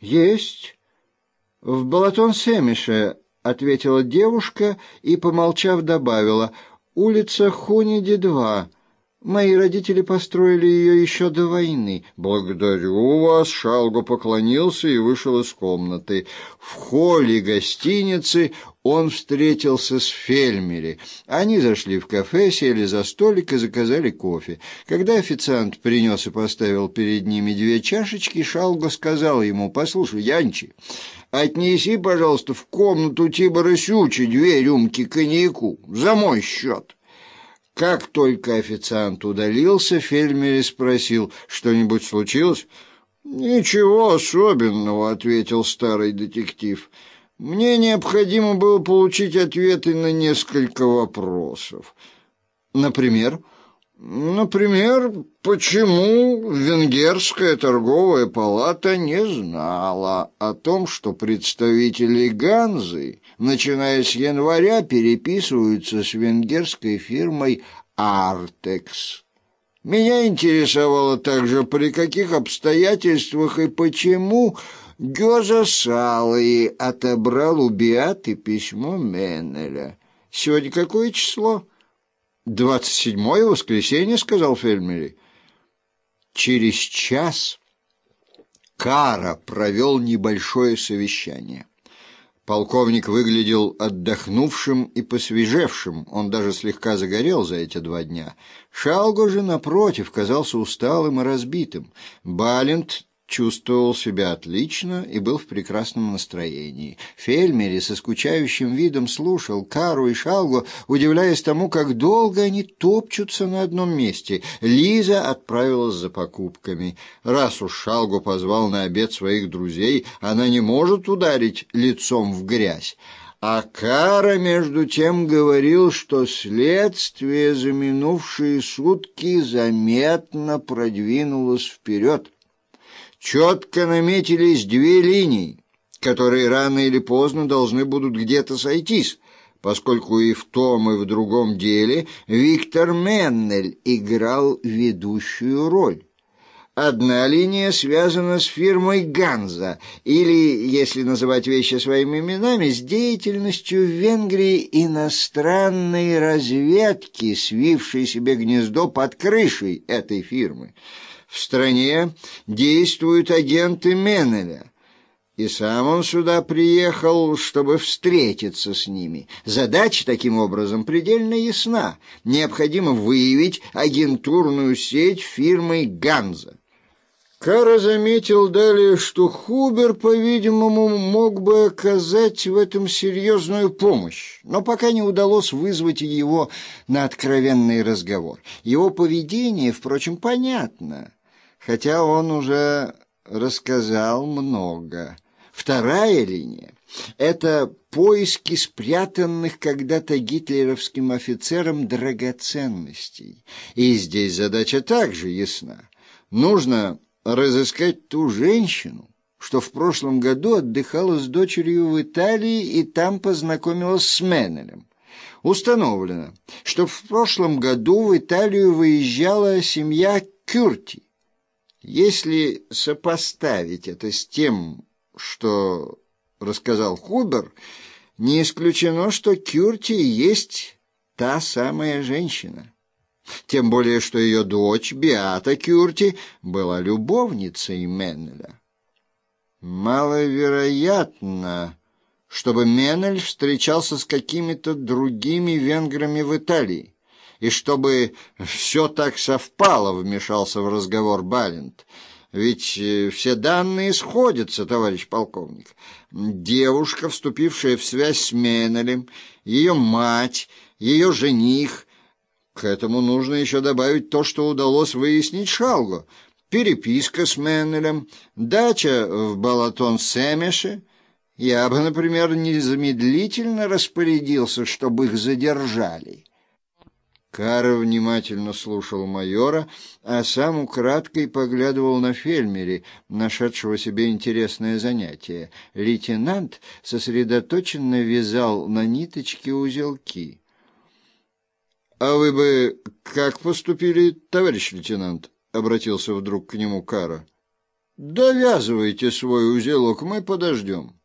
Есть. В Балатон-Семише, — ответила девушка и, помолчав, добавила, — улица Хуниди-2. Мои родители построили ее еще до войны. Благодарю вас. Шалгу поклонился и вышел из комнаты. В холле гостиницы он встретился с Фельмери. Они зашли в кафе, сели за столик и заказали кофе. Когда официант принес и поставил перед ними две чашечки, Шалго сказал ему, «Послушай, Янчи, отнеси, пожалуйста, в комнату Тибора Сючи две рюмки коньяку за мой счет». Как только официант удалился, Фельмери спросил, что-нибудь случилось? «Ничего особенного», — ответил старый детектив. «Мне необходимо было получить ответы на несколько вопросов. Например?» Например, почему Венгерская торговая палата не знала о том, что представители Ганзы, начиная с января, переписываются с венгерской фирмой «Артекс». Меня интересовало также, при каких обстоятельствах и почему Гёза Салый отобрал у Биаты письмо Меннеля. Сегодня какое число? «Двадцать седьмое воскресенье», — сказал Фельмери. Через час Кара провел небольшое совещание. Полковник выглядел отдохнувшим и посвежевшим, он даже слегка загорел за эти два дня. Шалго же, напротив, казался усталым и разбитым. Балент чувствовал себя отлично и был в прекрасном настроении. Фельмери со скучающим видом слушал Кару и Шалгу, удивляясь тому, как долго они топчутся на одном месте. Лиза отправилась за покупками. Раз уж Шалгу позвал на обед своих друзей, она не может ударить лицом в грязь. А Кара, между тем, говорил, что следствие за минувшие сутки заметно продвинулось вперед четко наметились две линии, которые рано или поздно должны будут где-то сойтись, поскольку и в том, и в другом деле Виктор Меннель играл ведущую роль. Одна линия связана с фирмой «Ганза», или, если называть вещи своими именами, с деятельностью в Венгрии иностранной разведки, свившей себе гнездо под крышей этой фирмы в стране действуют агенты Меннеля, и сам он сюда приехал, чтобы встретиться с ними. Задача, таким образом, предельно ясна. Необходимо выявить агентурную сеть фирмы «Ганза». Кара заметил далее, что Хубер, по-видимому, мог бы оказать в этом серьезную помощь, но пока не удалось вызвать его на откровенный разговор. Его поведение, впрочем, понятно хотя он уже рассказал много. Вторая линия — это поиски спрятанных когда-то гитлеровским офицером драгоценностей. И здесь задача также ясна. Нужно разыскать ту женщину, что в прошлом году отдыхала с дочерью в Италии и там познакомилась с Меннелем. Установлено, что в прошлом году в Италию выезжала семья Кюрти. Если сопоставить это с тем, что рассказал Хубер, не исключено, что Кюрти есть та самая женщина. Тем более, что ее дочь, Биата Кюрти, была любовницей Меннеля. Маловероятно, чтобы Меннель встречался с какими-то другими венграми в Италии и чтобы все так совпало, вмешался в разговор Балент. Ведь э, все данные сходятся, товарищ полковник. Девушка, вступившая в связь с Меннелем, ее мать, ее жених. К этому нужно еще добавить то, что удалось выяснить Шалгу. Переписка с Меннелем, дача в Балатон-Семеше. Я бы, например, незамедлительно распорядился, чтобы их задержали». Кара внимательно слушал майора, а сам украдкой поглядывал на Фельмери, нашедшего себе интересное занятие. Лейтенант сосредоточенно вязал на ниточке узелки. — А вы бы как поступили, товарищ лейтенант? — обратился вдруг к нему Кара. — Довязывайте свой узелок, мы подождем.